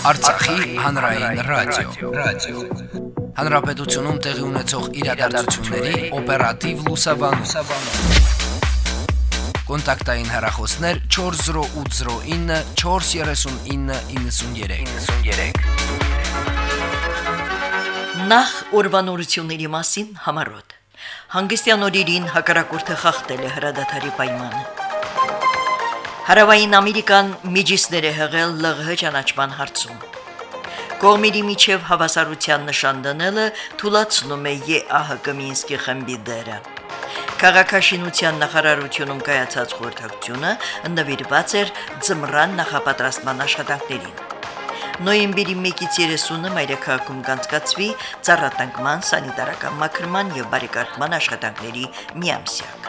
Արցախի հանրային ռադիո, ռադիո։ Հանրապետությունում տեղի ունեցող իրադարձությունների օպերատիվ լուսաբանում։ Կոնտակտային հեռախոսներ 40809 43993։ 93։ Նախ ուրվանորությունների մասին համարոտ։ Հանգստյան օրերին հակարակորթը խախտել է հրադադարի պայմանը։ Հարավային Ամերիկան միջիսներ է հղել ԼՂՀ ճանաչման հարցում։ Կողմերի միջև հավասարության նշան դնելը թույլատրում է ԵԱՀԿ Մինսկի խմբի դերը։ Քաղաքաշինության նախարարությունում կայացած խորհրդակցությունը նվիրված էր ձմռան նախապատրաստման աշխատանքներին։ Նոյեմբերի 1-ից 30-ը մայրաքաղաքում կանցկացվի ծառատանկման, սանիտարական մաքրման եւ բարեկարգման աշխատանքների միամսյակ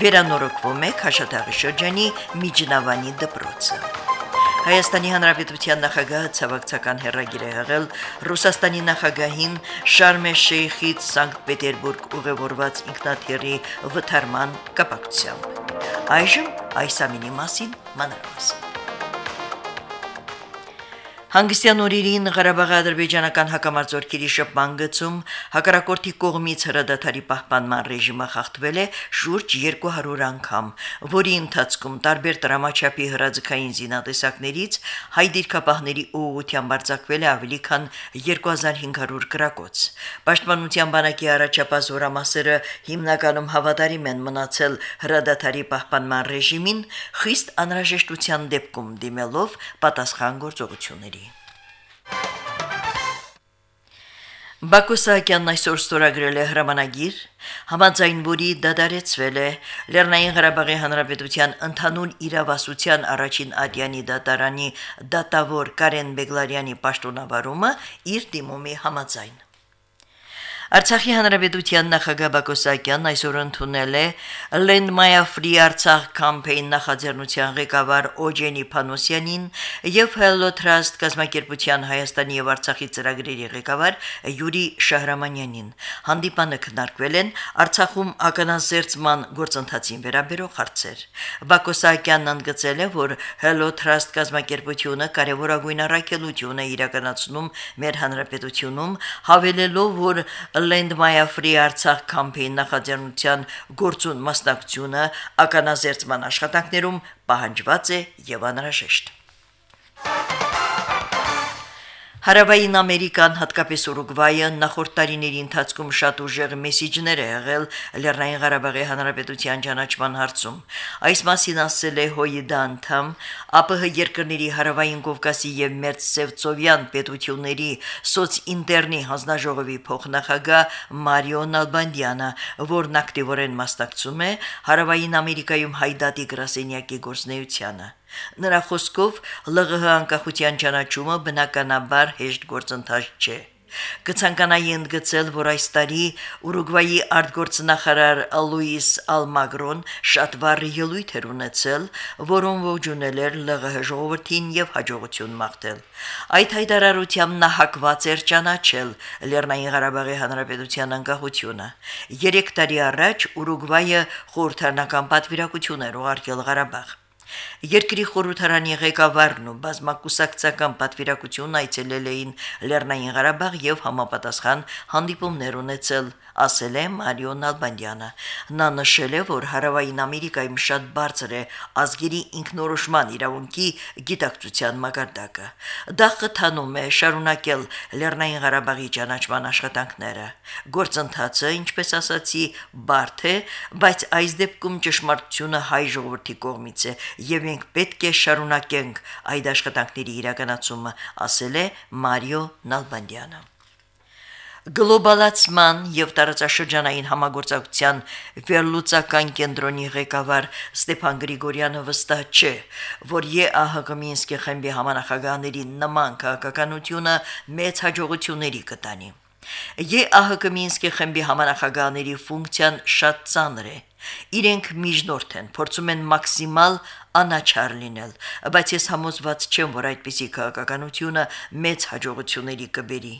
վերանորոգվում է Խաշաթաղի շրջանի Միջնավանի դպրոցը։ Հայաստանի Հանրապետության նախագահը ցավակցական հերագիր է եղել Ռուսաստանի նախագահին Շարմ el-Շեյխից Սանկտ Պետերբուրգ ուղևորված ինքնաթիռի վթարման կապակցությամբ։ Այժմ այս ամինի մասին մանրամասն։ Հանգստյան օրերին Ղարաբաղի ադրբեջանական հակամարտությունների շփման գծում հակառակորդի կողմից հրադադարի պահպանման ռեժիմը խախտվել է շուրջ 200 անգամ, որի ընթացքում տարբեր դրամաչափի հրաձգային զինատեսակներից հայ դիրքապահների ուղղությամբ արձակվել է ավելի քան 2500 գրակոց։ Պաշտպանության բանակի առաջապահ զորամասերը հիմնականում հավատարիմ են մնացել հրադադարի պահպանման ռեժիմին, խիստ անհրաժեշտության դեպքում դիմելով պատասխան գործողությունների։ Բակո Սահակյանն այսօր ստորագրել է հրամանագիր, համաձայն որի դադարեցվել է Լեռնային Ղարաբաղի Հանրապետության ընդհանուր իրավասության առաջին ադյանի դատարանի դատավոր Կարեն Բեգլարյանի պաշտոնավարումը իր դիմումի համաձայն։ Արցախի հանրապետության նախագահ Բակո Սահակյանն այսօր ընդունել է Land Maya Free Artsakh կամպեյն նախաձեռնության ղեկավար Օջենի Փանոսյանին եւ Hello Trust կազմակերպության Հայաստանի եւ Արցախի ծրագրերի ղեկավար Յուրի Շահրամանյանին։ Հանդիպանը քննարկվել են Արցախում ականազերծման գործընթացին վերաբերող հարցեր։ Բակո Սահակյանն ընդգծել է, որ Hello Trust կազմակերպությունը կարևորագույն առաքելություն է իրականացնում մեր հանրապետությունում, հավելելով, որ Land Maya Free Artsakh կամպեյն նախաձեռնության գործուն մասնակցությունը ականազերծման աշխատանքներում պահանջված է եւ անհրաժեշտ։ Հարավային Ամերիկան, հատկապես Ուրուգվայը, նախորդ տարիների ընթացքում շատ ուժեղ մեսիջներ է եղել Լեռնային Ղարաբաղի Հանրապետության ճանաչման հարցում։ Այս մասին ասել է ՀՕԻԴ անդամ ԱՊՀ երկրների Հարավային Կովկասի եւ Մերձսևծովյան պետությունների սոցինտերնի հանձնաժողովի փոխնախագահ Մարիո Նալբանդյանը, որն ակտիվորեն մասնակցում է Հարավային Ամերիկայում հայդատի գրասենյակի գործնեությանը։ Նրա խոսքով ԼՂՀ անկախության ճանաչումը բնականաբար հեշտ գործընթաց չէ։ Կցանկանայի ընդգծել, որ այս տարի Ուրուգվայի արտգործնախարար Լուիս Ալմագրոն շատ վառ ելույթ էր ունեցել, որոնց ողջունել էր ԼՂՀ ժողովրդին եւ հաջողություն մաղթել։ Այդ հայտարարությամբ նա հակված էր ճանաչել Լեռնային Ղարաբաղի Հանրապետության անկախությունը։ 3 տարի առաջ Ուրուգվայը խորհրդանական պատվիրակություն էր ուղարկել Ղարաբաղ։ Երկրի խորհրդարանի ղեկավարն ու բազմակուսակցական պատվիրակություն այցելել էին Լեռնային Ղարաբաղ եւ համապատասխան հանդիպումներ ունեցել ասել է Մարիո Նալբանդյանը։ Նա նշել է, որ Հարավային Ամերիկայում շատ բարձր է ազգերի ինքնորոշման իրավունքի գիտակցության մակարդակը։ Դա խթանում է շարունակել Լեռնային Ղարաբաղի ճանաչման աշխատանքները։ Գործընթացը, ինչպես ասացի, բարդ է, բայց այս դեպքում ճշմարտությունը հայ ժողովրդի կողմից է եւ մենք պետք է շարունակենք այդ աշխատանքների իրականացումը, ասել է Մարիո Նալբանդյանը գլոբալացման եւ տարածաշրջանային համագործակցության վերլուծական կենտրոնի ղեկավար Ստեփան Գրիգորյանը վստահ չէ, որ ԵԱՀԿ Մինսկի խմբի համանախագահների նման քաղաքականությունը մեծ հաջողությունների կտանի։ ԵԱՀԿ Մինսկի խմբի համանախագահների ֆունկցիան շատ ծանր է։ Իրենք միջնորդ են, փորձում են մաքսիմալ անաչար լինել, բայց ես համոզված չեմ, որ այդպիսի քաղաքականությունը մեծ հաջողությունների կբերի։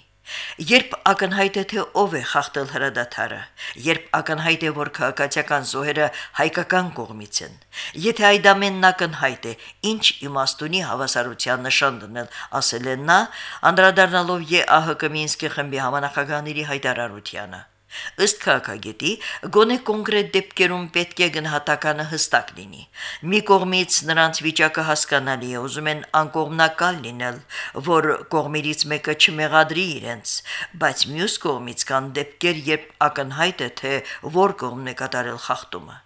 Երբ ակնհայտ է թե ով է խախտել հրադադարը, երբ ակնհայտ է որ քաղաքացիական զոհերը հայկական կողմից են, եթե այդ ամենն ակնհայտ է, ինչ իմաստունի հավասարության նշան դնել, ասել են նա, անդրադառնալով ԵԱՀԿ Մինսկի խմբի համանախագահների հայտարարությանը։ Ըստ քաղաքագետի, գոնե կոնկրետ դեպքերում պետք է գնահատականը հստակ լինի։ Մի կողմից նրանց վիճակը հասկանալի է, ուզում են անկողմնակալ լինել, որ կողմերից մեկը չմեղադրի իրենց, բայց մյուս կողմից կան դեպքեր, երբ ակնհայտ է, թե որ կողմն է կատարել խախտումը։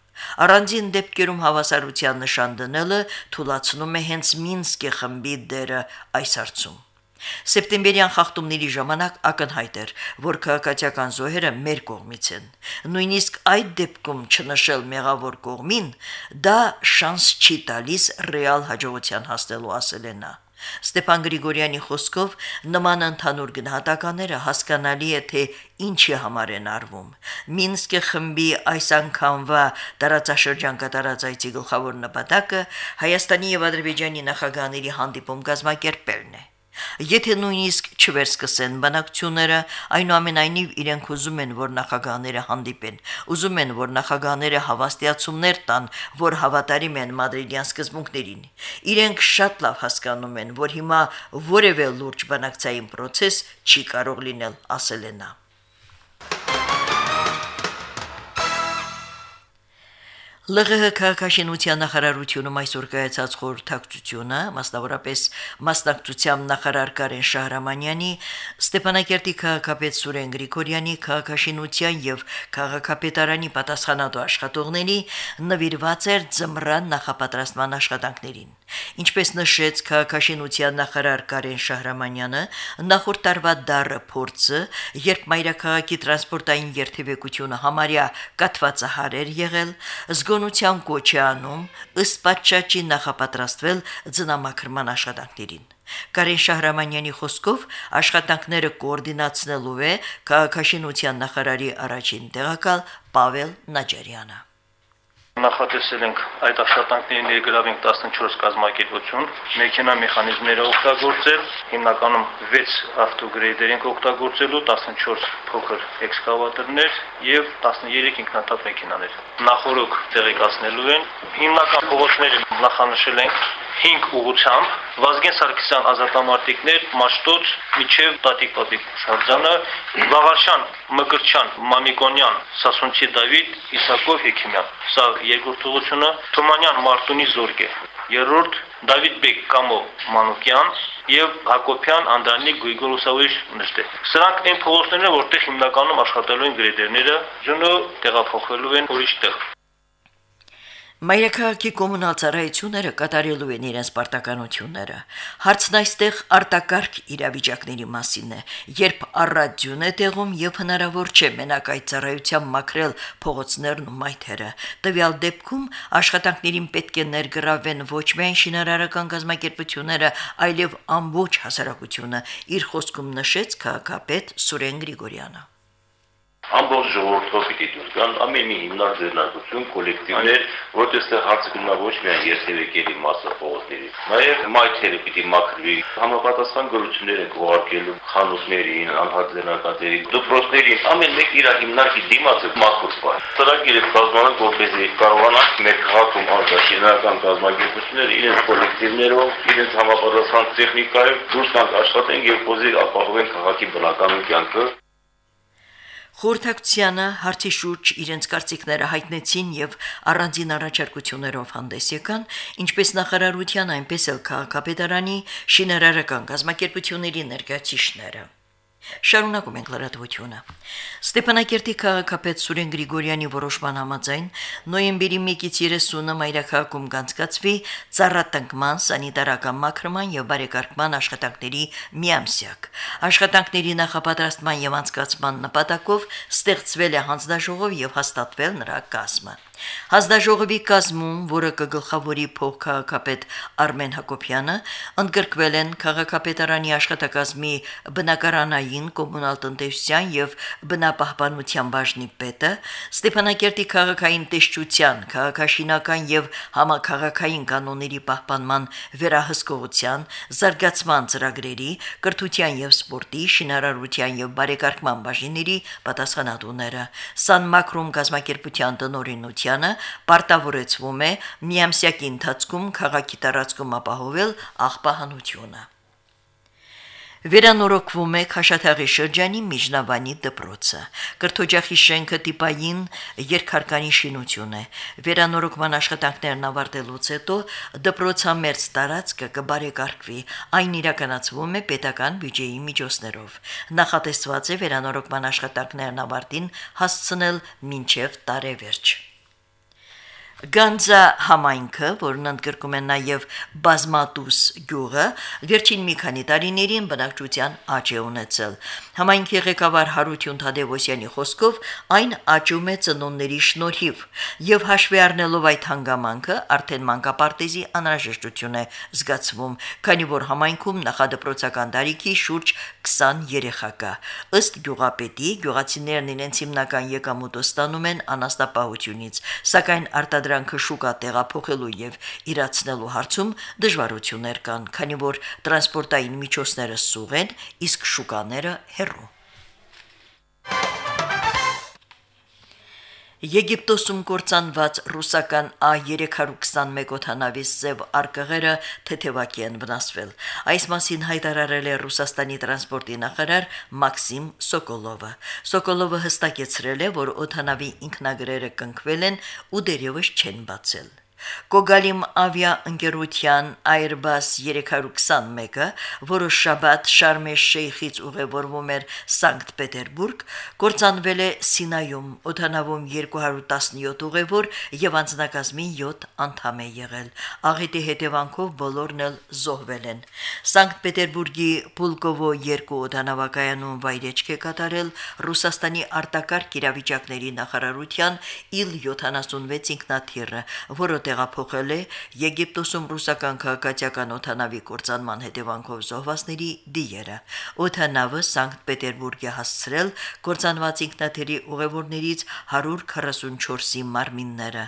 Առանձին դեպքերում հավասարության նշան դնելը թույլատրում է հենց Մինսկի խմբի դերը այս հարցում։ Սեպտեմբերյան խախտումների ժամանակ ակնհայտ էր, որ քաղաքացիական զոհերը մեր կողմից են։ Նույնիսկ այդ դեպքում չնշել մեղավոր կողմին, դա շանս չի տալիս ռեալ հաջողության հասնելու ասել է նա։ Ստեփան Գրիգորյանի խոսքով նման ընդհանուր գնահատականները հասկանալի է թե ինչի համար են արվում։ Մինսկի խմբի այս անգամվա տարածաշրջան կատարած այցի գլխավոր նպատակը Հայաստանի եւ Ադրբեջանի նախագահների հանդիպում կազմակերպելն է։ Եթե նույնիսկ չվերսկսեն բանակցությունները, այնուամենայնիվ իրենք ուզում են, որ նախագահները հանդիպեն, ուզում են, որ նախագահները հավաստիացումներ տան, որ հավատարիմ են մադրիդյան սկզբունքներին։ Իրենք շատ լավ հասկանում են, որ հիմա որևէ լուրջ բանակցային process չի կարող լինել, ասել է նա. ԼՂՀ քաղաքաշինության նախարարությունում այսօր կայացած խորհրդակցությունը, մասնավորապես մասնակցությամբ նախարար Կարեն Շահրամանյանի, Ստեփանակերտի քաղաքապետ Սուրեն Գրիգորյանի քաղաքաշինության եւ քաղաքապետարանի պատասխանատու աշխատողների նվիրված էր ծմրան նախապատրաստման աշխատանքներին։ Ինչպես նշեց քաղաքաշինության նախարար Կարեն Շահրամանյանը, նախորդ տարվա դարը փորձը, երբ մայրաքաղաքի տրանսպորտային երթևեկությունը համարյա կատվածահար էր եղել, զգո զգոնության կոչ է անում ըստ պատշաճի նախապատրաստվել ձնամաքրման աշխատանքներին։ Կարեն Շահրամանյանի խոսքով աշխատանքները կոորդինացնելու է քաղաքաշինության նախարարի առաջին տեղակալ Պավել Նաջարյանը նախատեսել ենք այդ աշխատանքների ներգրավենք 14 կազմակերպություն, մեքենա մեխանիզմները օգտագործել, հիմնականում 6 ավտոգրեյդեր ենք օգտագործելու, 14 փոքր էքսկավատորներ եւ 13 ինքնաթափ մեքենաներ։ Նախորոք տեղեկացնելու են հիմնական փողոցները նախանշել ենք 5 ուղությամբ Վազգեն Սարգսյան ազատամարտիկներ Մաշտոց միջև Տատիկ Պապիկ շրջանը Վաղարշան Մկրչյան Մամիկոնյան Սասունցի Դավիթ Իսակով Հեքիմյան սա երկրորդ ուղությունը Թումանյան Մարտունի Զորգե երրորդ Դավիթ Բեկ Կամո Մանուկյան եւ Հակոբյան Անդրանիկ Գրիգորոսավիչ նստե։ Սրանք այն փողոցներն են, որտեղ հիմնականում աշխատելու են գրեդերները, ջնո տեղափոխվելու են ուրիշ տեղ։ Մայրաքաղաքի կոմունալ ծառայությունները կատարելու են իրենց պարտականությունները։ Հարցն այստեղ արտակարգ իրավիճակների մասին է, երբ առադյուն է տեղում եւ հնարավոր չէ մենակ այդ ծառայության մաքրել փողոցներն ու մայթերը։ Տվյալ դեպքում աշխատանքներին պետք է ներգրավեն ոչ միայն շինարարական գազམ་ակերպությունները, այլև ամբողջ հասարակությունը, իր խոսքում նշեց քաղաքապետ Սուրեն Գրիգորյանը ամբողջ ժողովրդով պիտի դուրս գան ամեն մի հիմնար ձեռնարկություն, կոլեկտիվներ, որտեղ ստեղ հարցը գնա ոչ միայն երթևեկերի մասը փողոցների, նաև մայթերը պիտի մաքրվի, համապատասխան գրություններ են ուղարկելու խանութներին, անհատձեռնարկատերի, դպրոցներին, ամեն մեկ իր հիմնարկի դիմացը մաքրված։ Ծրագիրը կազմանակ որպեսզի կարողանանք մեր քաղաքում արտաշինական կազմակերպությունները իրենց կոլեկտիվներով, իրենց համապատասխան տեխնիկայով դուրս գան աշխատեն եւ փոզի ապահովեն քաղաքի բնականոն կյանքը Խորհրդակցությանը հարցի շուրջ իրենց կարծիքները հայտնեցին եւ առանձին առաջարկություններով հանդես եկան, ինչպես նախարարության, այնպես էլ քաղաքապետարանի շինարարական գազམ་ակերպությունների ներկայացիչները։ Շարունակում ենք լրատվությունը։ Ստեփանակերտի քաղաքապետ Սուրեն Գրիգորյանի որոշման համաձայն նոյեմբերի 1-ից 30-ը մայրաքաղաքում կանցկացվի ծառատնկման, սանիտարական մաքրման եւ բարեկարգման աշխատանքների միամսյակ։ Աշխատանքների նախապատրաստման եւ անցկացման նպատակով ստեղծվել է հանձնաժողով եւ հաստատվել նրա կազմը։ Հանձնաժողովի կազմում, որը կգլխավորի փոխքաղաքապետ Արմեն Հակոբյանը, ընդգրկվել են քաղաքապետարանի աշխատակազմի բնակարանային, կոմունալ տնտեսության եւ բնապահպանության բաժնի պետը, Ստեփանակերտի քաղաքային տեսչության, քաղաքաշինական եւ համակարգային կանոնների պահպանման վերահսկողության, զարգացման ծրագրերի, կրթության եւ սպորտի, շինարարության եւ բարեկարգման բաժինների պատասխանատուները։ Սան Մակրոն գազམ་ակերպության տնօրինությանը պարտավորեցվում է միամսյակի ընթացքում քաղաքի տարածքում ապահովել աղբահանությունը։ Վերանորոգվում է Խաշաթաղի շրջանի Միջնավանի դպրոցը։ Կրթօջախի շենքը տիպային երկհարկանի շինություն է։ Վերանորոգման աշխատանքներն ավարտելուց հետո դպրոցամերձ տարածքը կբարեկարգվի։ Այն իրականացվում է պետական բյուջեի միջոցներով։ Նախատեսված է վերանորոգման աշխատանքներն ավարտին հասցնել մինչև տարեվերջ։ Գանձա համայնքը, որն ընդգրկում է նաև բազմատուս գյուղը, վերջին մի քանի տարիներին բնակչության աճ է ունեցել։ Համայնքի ղեկավար Հարություն Թադևոսյանի խոսքով այն աճում է ծնունդների շնորհիվ, եւ հաշվի առնելով այդ հանգամանքը, արդեն մանկապարտեզի անհրաժեշտություն է զգացվում, քանի որ համայնքում նախադպրոցական տարիքի շուրջ 20 երեխա կա։ Ըստ գյուղապետի, գյուղացիներն իրենց հիմնական եկամուտը ստանում են անաստապահությունից, սակայն արտադրական դրանքը շուկա տեղափոխելու եւ իրացնելու հարցում դժվարություններ կան, քանի որ տրանսպորտային միջոցները սուղ են, իսկ շուկաները հեռու։ Եգիպտոսում կործանված ռուսական A321 օթանավի սև արկղերը թեթևակի են վնասվել։ Այս մասին հայտարարել է Ռուսաստանի տրանսպորտի նախարար Մաքսիմ Սոկոլովը։ Սոկոլովը հստակեցրել է, որ օթանավի ինքնագրերը կնքվել են ու դերևս չեն բացել։ Կոգալիմ ավիա ընկերության Airbus 321-ը, որը շաբաթ Շարմ el-Շեյխից ուղևորվում էր Սանկտ Պետերբուրգ, կործանվել է Սինայում, օթանավում 217 ուղևոր եւ անձնակազմի 7 անդամ է եղել։ Աղետի հետևանքով բոլորն էլ զոհվել են։ Սանկտ Պետերբուրգի Պուլկովո 2 օթանավակայանում վայրեջք է կատարել Ռուսաստանի արտակարգ իրավիճակների նախարարության Il-76 ինքնաթիռը, որը տեղափոխել է Եգիպտոսում ռուսական քաղաքացիական օթանավի կործանման հետևանքով զոհվածների դիերը։ Օթանավը Սանկտ Պետերբուրգ է հասցրել կործանված ինքնաթիռի ուղևորներից 144-ի մարմինները։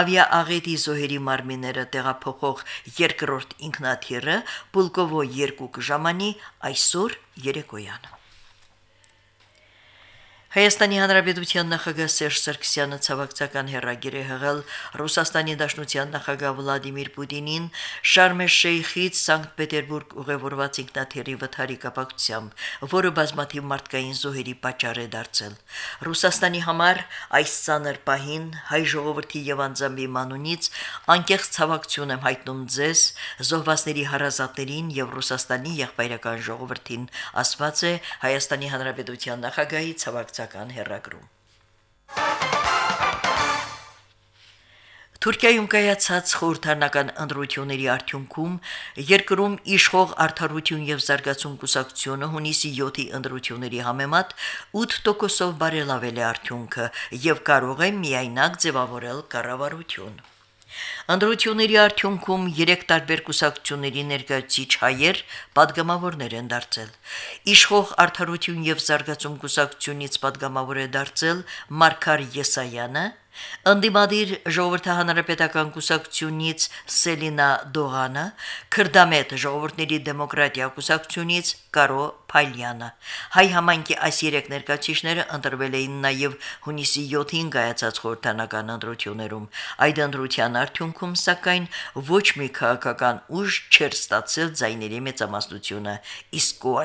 Ավիաաղետի զոհերի մարմինները տեղափոխող երկրորդ ինքնաթիռը Պուլկովո 2 կժամանի այսօր երեկոյան։ Հայաստանի Հանրապետության նախագահ Սերժ Սարգսյանը ցավակցական հերագիր է հղել Ռուսաստանի Դաշնության նախագահ Վլադիմիր Պուտինին Շարմ el-Շեյխից Սանկտ Պետերբուրգ ուղևորված ինքնաթիռի վթարի կապակցությամբ, որը բազմաթիվ մարդկային զոհերի պատճառ է դարձել։ Ռուսաստանի համար այս ցաներ պահին հայ ժողովրդի եւ անձամբի մանունից անկեղծ ցավակցություն եմ հայտնում ձեզ, զոհվածների հարազատներին եւ Ռուսաստանի եղբայրական ժողովրդին, ասված է Հայաստանի Հանրապետության նախագահի ցավակցական ռուսական հերագրում։ Թուրքիայում կայացած խորհրդանական ընտրությունների արդյունքում երկրում իշխող արդարություն եւ զարգացում կուսակցությունը հունիսի 7-ի ընտրությունների համեմատ 8%-ով բարելավել է արդյունքը եւ կարող է միայնակ ձևավորել կառավարություն։ Անդրությունների արդյունքում 3 տարբեր կուսակցությունների ներկայացիչ հայեր падգամավորներ են դարձել։ Իշխող Արթարություն եւ զարգացում կուսակցությունից падգամավոր է դարձել Մարկար Եսայանը, Անդիմադիր ժողովրդահանրապետական կուսակցությունից Սելինա Դողանը, Քրդամետ ժողովրդների դեմոկրատիա կուսակցությունից Կարո Փալյանը։ Հայ համայնքի այս երեք ներկայացիչները ընտրվել էին նաև հունիսի 7-ին կայացած խորհրդանական ընտրություններում։ Այդ ընտրության արդյունքում սակայն ոչ մի քաղաքական ուժ չէր ստացել ձայների մեծամասնությունը, իսկ